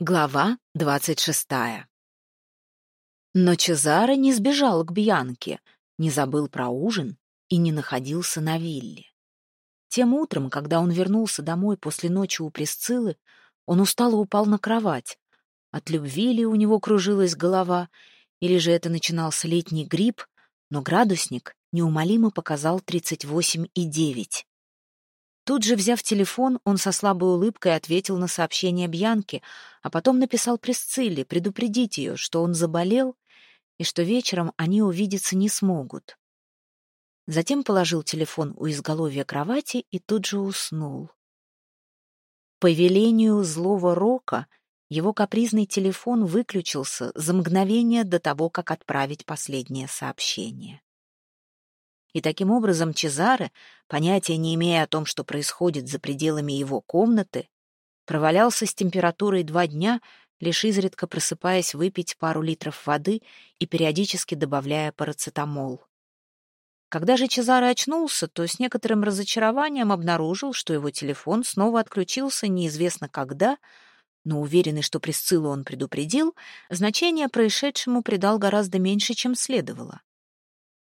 Глава двадцать шестая. Но Чезаре не сбежал к Бьянке, не забыл про ужин и не находился на вилле. Тем утром, когда он вернулся домой после ночи у Пресциллы, он устало упал на кровать. От любви ли у него кружилась голова, или же это начинался летний грипп, но градусник неумолимо показал тридцать восемь и девять. Тут же, взяв телефон, он со слабой улыбкой ответил на сообщение Бьянки, а потом написал Пресцилле предупредить ее, что он заболел и что вечером они увидеться не смогут. Затем положил телефон у изголовья кровати и тут же уснул. По велению злого рока его капризный телефон выключился за мгновение до того, как отправить последнее сообщение. И таким образом Чезаре, понятия не имея о том, что происходит за пределами его комнаты, провалялся с температурой два дня, лишь изредка просыпаясь выпить пару литров воды и периодически добавляя парацетамол. Когда же Чезаре очнулся, то с некоторым разочарованием обнаружил, что его телефон снова отключился неизвестно когда, но уверенный, что Присциллу он предупредил, значение происшедшему придал гораздо меньше, чем следовало.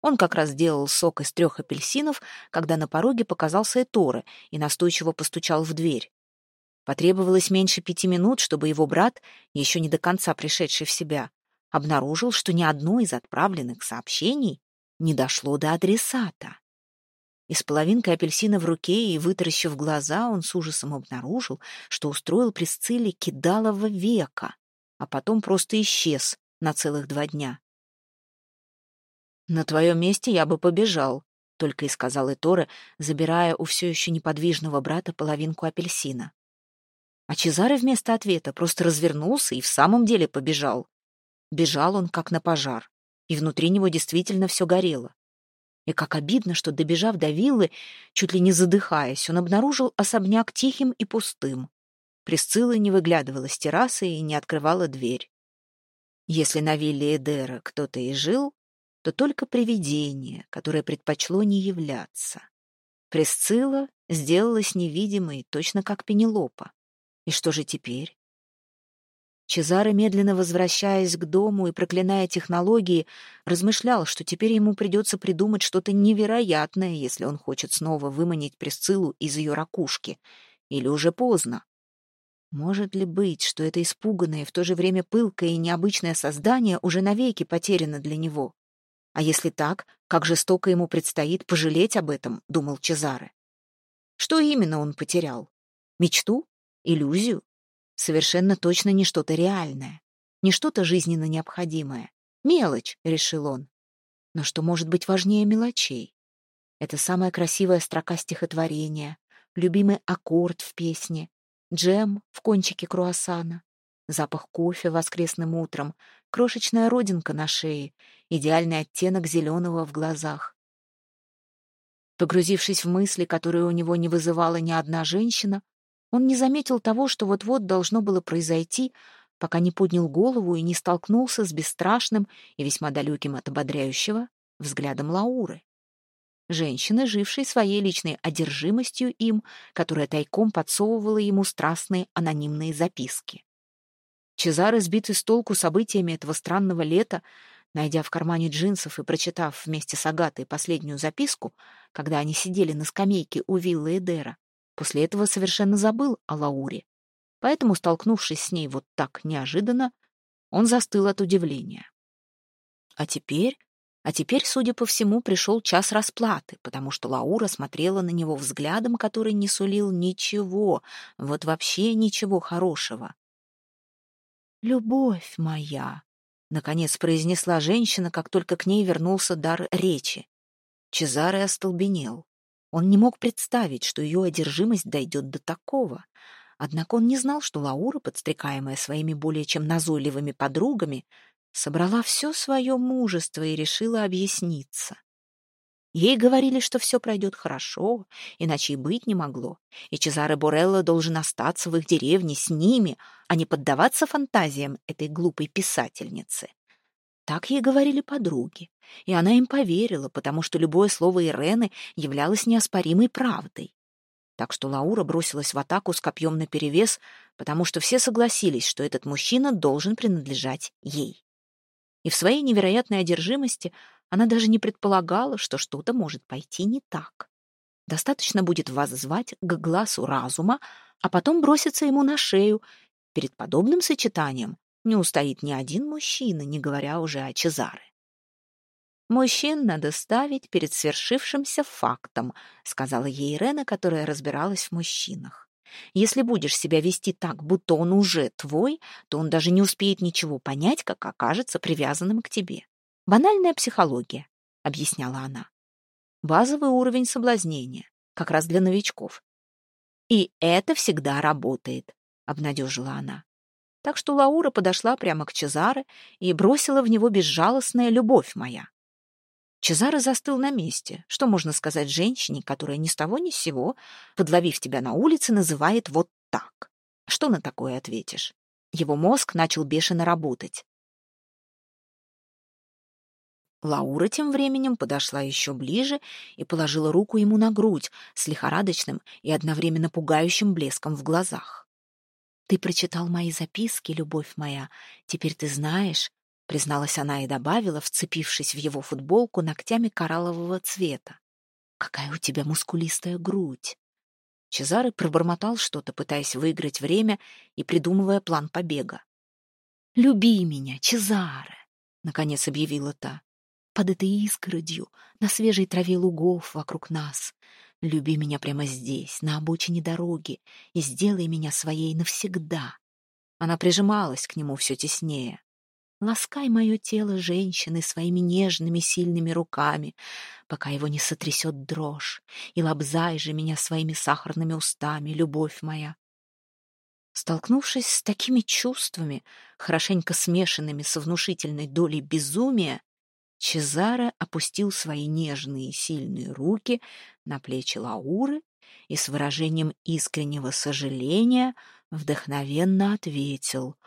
Он как раз делал сок из трех апельсинов, когда на пороге показался Эторе и настойчиво постучал в дверь. Потребовалось меньше пяти минут, чтобы его брат, еще не до конца пришедший в себя, обнаружил, что ни одно из отправленных сообщений не дошло до адресата. И с половинкой апельсина в руке и вытаращив глаза, он с ужасом обнаружил, что устроил Присцилле кидалово века, а потом просто исчез на целых два дня. «На твоем месте я бы побежал», — только и сказал Эторе, забирая у все еще неподвижного брата половинку апельсина. А Чезаре вместо ответа просто развернулся и в самом деле побежал. Бежал он, как на пожар, и внутри него действительно все горело. И как обидно, что, добежав до виллы, чуть ли не задыхаясь, он обнаружил особняк тихим и пустым. Присцилла не выглядывала с террасы и не открывала дверь. Если на вилле Эдера кто-то и жил, то только привидение, которое предпочло не являться. Пресцилла сделалась невидимой, точно как Пенелопа. И что же теперь? Чезаро, медленно возвращаясь к дому и проклиная технологии, размышлял, что теперь ему придется придумать что-то невероятное, если он хочет снова выманить Пресциллу из ее ракушки. Или уже поздно. Может ли быть, что это испуганное, в то же время пылкое и необычное создание уже навеки потеряно для него? А если так, как жестоко ему предстоит пожалеть об этом, думал Чезаре. Что именно он потерял? Мечту? Иллюзию? Совершенно точно не что-то реальное, не что-то жизненно необходимое. Мелочь, решил он. Но что может быть важнее мелочей? Это самая красивая строка стихотворения, любимый аккорд в песне, джем в кончике круассана, запах кофе воскресным утром, крошечная родинка на шее, идеальный оттенок зеленого в глазах. Погрузившись в мысли, которые у него не вызывала ни одна женщина, он не заметил того, что вот-вот должно было произойти, пока не поднял голову и не столкнулся с бесстрашным и весьма далеким от ободряющего взглядом Лауры. Женщины, жившей своей личной одержимостью им, которая тайком подсовывала ему страстные анонимные записки. Чезаре, сбитый с толку событиями этого странного лета, найдя в кармане джинсов и прочитав вместе с Агатой последнюю записку, когда они сидели на скамейке у виллы Эдера, после этого совершенно забыл о Лауре. Поэтому, столкнувшись с ней вот так неожиданно, он застыл от удивления. А теперь, а теперь, судя по всему, пришел час расплаты, потому что Лаура смотрела на него взглядом, который не сулил ничего, вот вообще ничего хорошего. «Любовь моя», — наконец произнесла женщина, как только к ней вернулся дар речи. Чезаре остолбенел. Он не мог представить, что ее одержимость дойдет до такого. Однако он не знал, что Лаура, подстрекаемая своими более чем назойливыми подругами, собрала все свое мужество и решила объясниться. Ей говорили, что все пройдет хорошо, иначе и быть не могло, и Чезаре Борелло должен остаться в их деревне с ними, а не поддаваться фантазиям этой глупой писательницы. Так ей говорили подруги, и она им поверила, потому что любое слово Ирены являлось неоспоримой правдой. Так что Лаура бросилась в атаку с копьем наперевес, потому что все согласились, что этот мужчина должен принадлежать ей. И в своей невероятной одержимости она даже не предполагала, что что-то может пойти не так. Достаточно будет вас звать к глазу разума, а потом броситься ему на шею. Перед подобным сочетанием не устоит ни один мужчина, не говоря уже о Чезаре. «Мужчин надо ставить перед свершившимся фактом», сказала ей Ирена, которая разбиралась в мужчинах. «Если будешь себя вести так, будто он уже твой, то он даже не успеет ничего понять, как окажется привязанным к тебе. Банальная психология», — объясняла она. «Базовый уровень соблазнения, как раз для новичков. И это всегда работает», — обнадежила она. Так что Лаура подошла прямо к Чезаре и бросила в него безжалостная любовь моя. Чезаро застыл на месте. Что можно сказать женщине, которая ни с того ни с сего, подловив тебя на улице, называет вот так? Что на такое ответишь? Его мозг начал бешено работать. Лаура тем временем подошла еще ближе и положила руку ему на грудь с лихорадочным и одновременно пугающим блеском в глазах. «Ты прочитал мои записки, любовь моя. Теперь ты знаешь, призналась она и добавила, вцепившись в его футболку ногтями кораллового цвета. «Какая у тебя мускулистая грудь!» Чезаре пробормотал что-то, пытаясь выиграть время и придумывая план побега. «Люби меня, Чезаре!» — наконец объявила та. «Под этой изгородью, на свежей траве лугов вокруг нас. Люби меня прямо здесь, на обочине дороги, и сделай меня своей навсегда». Она прижималась к нему все теснее. Ласкай мое тело женщины своими нежными сильными руками, пока его не сотрясет дрожь, и лобзай же меня своими сахарными устами, любовь моя. Столкнувшись с такими чувствами, хорошенько смешанными со внушительной долей безумия, Чезаре опустил свои нежные сильные руки на плечи Лауры и с выражением искреннего сожаления вдохновенно ответил —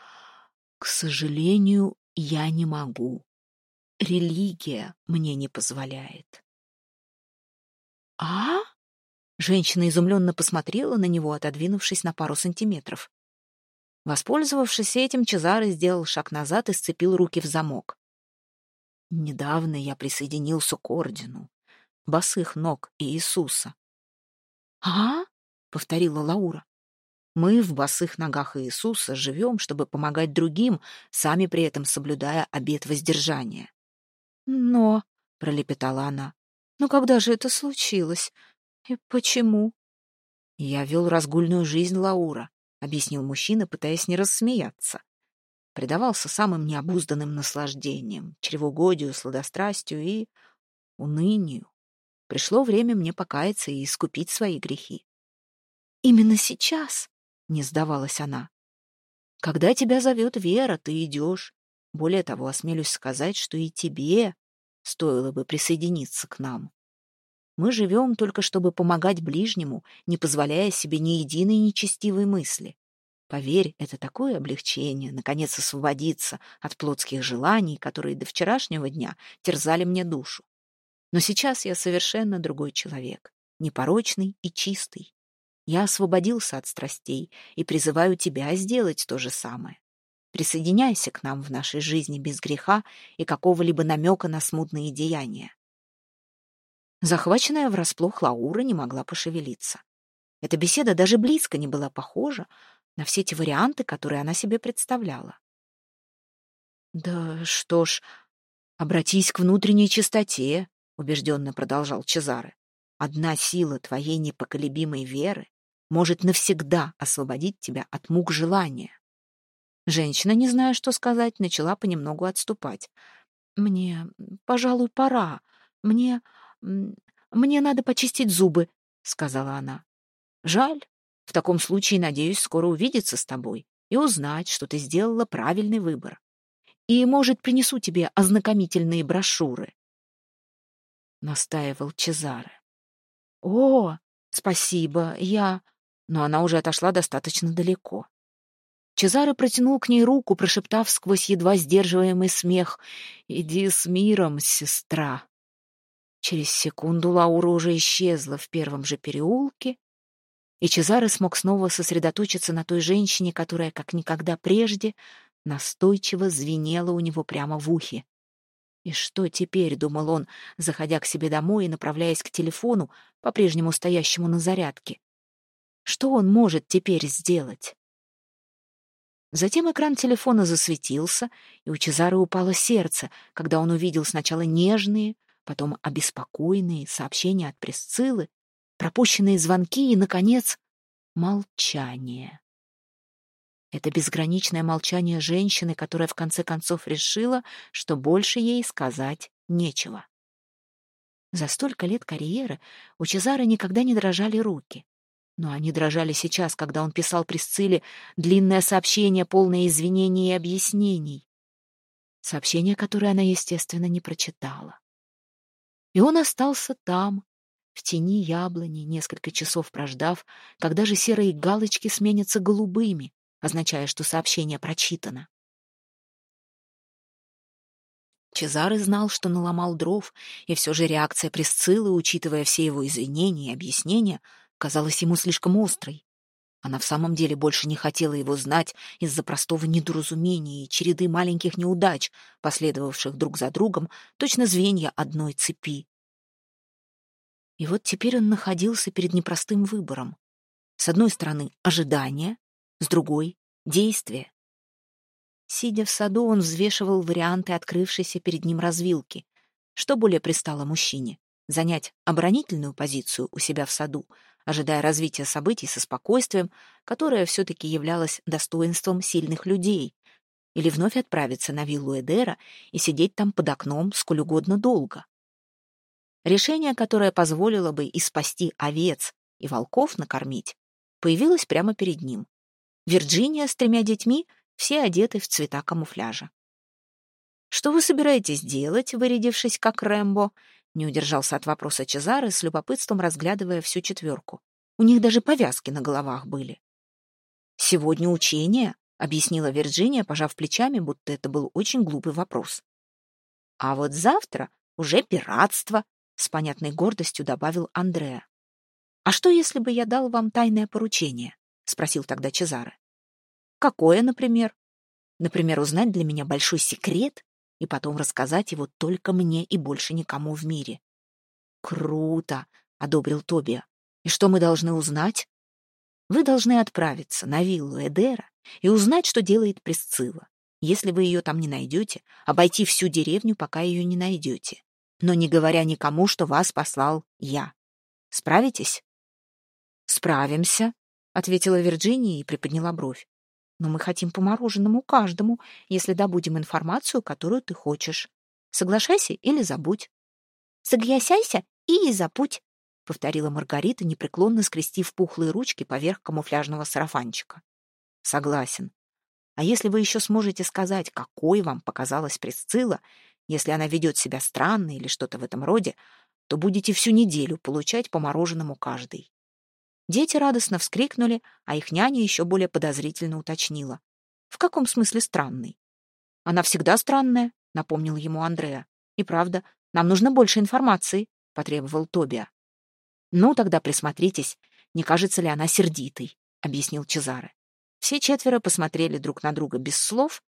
к сожалению, я не могу. Религия мне не позволяет. А? Женщина изумленно посмотрела на него, отодвинувшись на пару сантиметров. Воспользовавшись этим, Чезаре сделал шаг назад и сцепил руки в замок. Недавно я присоединился к ордену босых ног Иисуса. «А?» — повторила Лаура. Мы в босых ногах Иисуса живем, чтобы помогать другим, сами при этом соблюдая обет воздержания. «Но», — пролепетала она, — «но когда же это случилось? И почему?» «Я вел разгульную жизнь Лаура», — объяснил мужчина, пытаясь не рассмеяться. Предавался самым необузданным наслаждениям, чревоугодию, сладострастию и унынию. Пришло время мне покаяться и искупить свои грехи. «Именно сейчас?» — не сдавалась она. «Когда тебя зовет Вера, ты идешь. Более того, осмелюсь сказать, что и тебе стоило бы присоединиться к нам. Мы живем только чтобы помогать ближнему, не позволяя себе ни единой нечестивой мысли. Поверь, это такое облегчение, наконец освободиться от плотских желаний, которые до вчерашнего дня терзали мне душу. Но сейчас я совершенно другой человек, непорочный и чистый. Я освободился от страстей и призываю тебя сделать то же самое. Присоединяйся к нам в нашей жизни без греха и какого-либо намека на смутные деяния. Захваченная врасплох Лаура не могла пошевелиться. Эта беседа даже близко не была похожа на все те варианты, которые она себе представляла. «Да что ж, обратись к внутренней чистоте», — убежденно продолжал Чезаре. «Одна сила твоей непоколебимой веры может навсегда освободить тебя от мук желания. Женщина, не зная, что сказать, начала понемногу отступать. «Мне, пожалуй, пора. Мне... мне надо почистить зубы», — сказала она. «Жаль. В таком случае, надеюсь, скоро увидеться с тобой и узнать, что ты сделала правильный выбор. И, может, принесу тебе ознакомительные брошюры». Настаивал Чезаре. «О, спасибо, я...» но она уже отошла достаточно далеко. Чезаре протянул к ней руку, прошептав сквозь едва сдерживаемый смех «Иди с миром, сестра». Через секунду Лаура уже исчезла в первом же переулке, и Чезаре смог снова сосредоточиться на той женщине, которая, как никогда прежде, настойчиво звенела у него прямо в ухе. «И что теперь?» — думал он, заходя к себе домой и направляясь к телефону, по-прежнему стоящему на зарядке. «Что он может теперь сделать?» Затем экран телефона засветился, и у Чезары упало сердце, когда он увидел сначала нежные, потом обеспокоенные сообщения от Пресциллы, пропущенные звонки и, наконец, молчание. Это безграничное молчание женщины, которая в конце концов решила, что больше ей сказать нечего. За столько лет карьеры у Чезары никогда не дрожали руки. Но они дрожали сейчас, когда он писал Присцилле длинное сообщение, полное извинений и объяснений. Сообщение, которое она, естественно, не прочитала. И он остался там, в тени яблони, несколько часов прождав, когда же серые галочки сменятся голубыми, означая, что сообщение прочитано. Чезаре знал, что наломал дров, и все же реакция Присциллы, учитывая все его извинения и объяснения, казалась ему слишком острой. Она в самом деле больше не хотела его знать из-за простого недоразумения и череды маленьких неудач, последовавших друг за другом, точно звенья одной цепи. И вот теперь он находился перед непростым выбором. С одной стороны — ожидание, с другой — действие. Сидя в саду, он взвешивал варианты открывшейся перед ним развилки. Что более пристало мужчине? Занять оборонительную позицию у себя в саду, ожидая развития событий со спокойствием, которое все-таки являлось достоинством сильных людей, или вновь отправиться на виллу Эдера и сидеть там под окном сколь угодно долго. Решение, которое позволило бы и спасти овец, и волков накормить, появилось прямо перед ним. Вирджиния с тремя детьми, все одеты в цвета камуфляжа. «Что вы собираетесь делать, вырядившись как Рэмбо?» Не удержался от вопроса Чезары, с любопытством разглядывая всю четверку. У них даже повязки на головах были. «Сегодня учение», — объяснила Вирджиния, пожав плечами, будто это был очень глупый вопрос. «А вот завтра уже пиратство», — с понятной гордостью добавил Андреа. «А что, если бы я дал вам тайное поручение?» — спросил тогда Чезаре. «Какое, например?» «Например, узнать для меня большой секрет и потом рассказать его только мне и больше никому в мире. «Круто!» — одобрил Тобия. «И что мы должны узнать?» «Вы должны отправиться на виллу Эдера и узнать, что делает Пресцилла. Если вы ее там не найдете, обойти всю деревню, пока ее не найдете. Но не говоря никому, что вас послал я. Справитесь?» «Справимся», — ответила Вирджиния и приподняла бровь. Но мы хотим по мороженому каждому, если добудем информацию, которую ты хочешь. Соглашайся или забудь. Согласяйся и забудь, — повторила Маргарита, непреклонно скрестив пухлые ручки поверх камуфляжного сарафанчика. Согласен. А если вы еще сможете сказать, какой вам показалась Пресцилла, если она ведет себя странно или что-то в этом роде, то будете всю неделю получать по мороженому каждый. Дети радостно вскрикнули, а их няня еще более подозрительно уточнила. «В каком смысле странный?» «Она всегда странная», — напомнил ему Андреа. «И правда, нам нужно больше информации», — потребовал Тобиа. «Ну, тогда присмотритесь, не кажется ли она сердитой», — объяснил Чезаре. Все четверо посмотрели друг на друга без слов,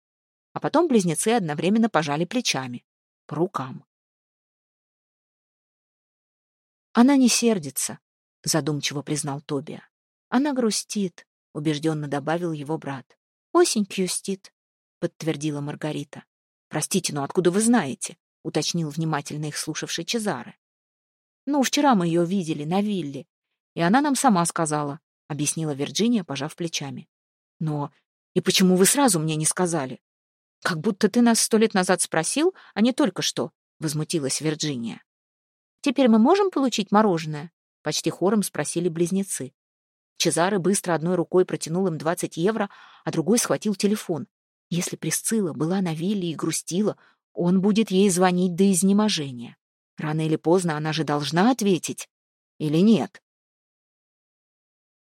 а потом близнецы одновременно пожали плечами, по рукам. Она не сердится, — задумчиво признал Тобия. «Она грустит», — убежденно добавил его брат. «Осень кьюстит», — подтвердила Маргарита. «Простите, но откуда вы знаете?» — уточнил внимательно их слушавший Чезаре. «Ну, вчера мы ее видели на вилле, и она нам сама сказала», — объяснила Вирджиния, пожав плечами. «Но и почему вы сразу мне не сказали?» «Как будто ты нас сто лет назад спросил, а не только что», — возмутилась Вирджиния. «Теперь мы можем получить мороженое?» Почти хором спросили близнецы. Чезаре быстро одной рукой протянул им 20 евро, а другой схватил телефон. Если Присцилла была на вилле и грустила, он будет ей звонить до изнеможения. Рано или поздно она же должна ответить. Или нет?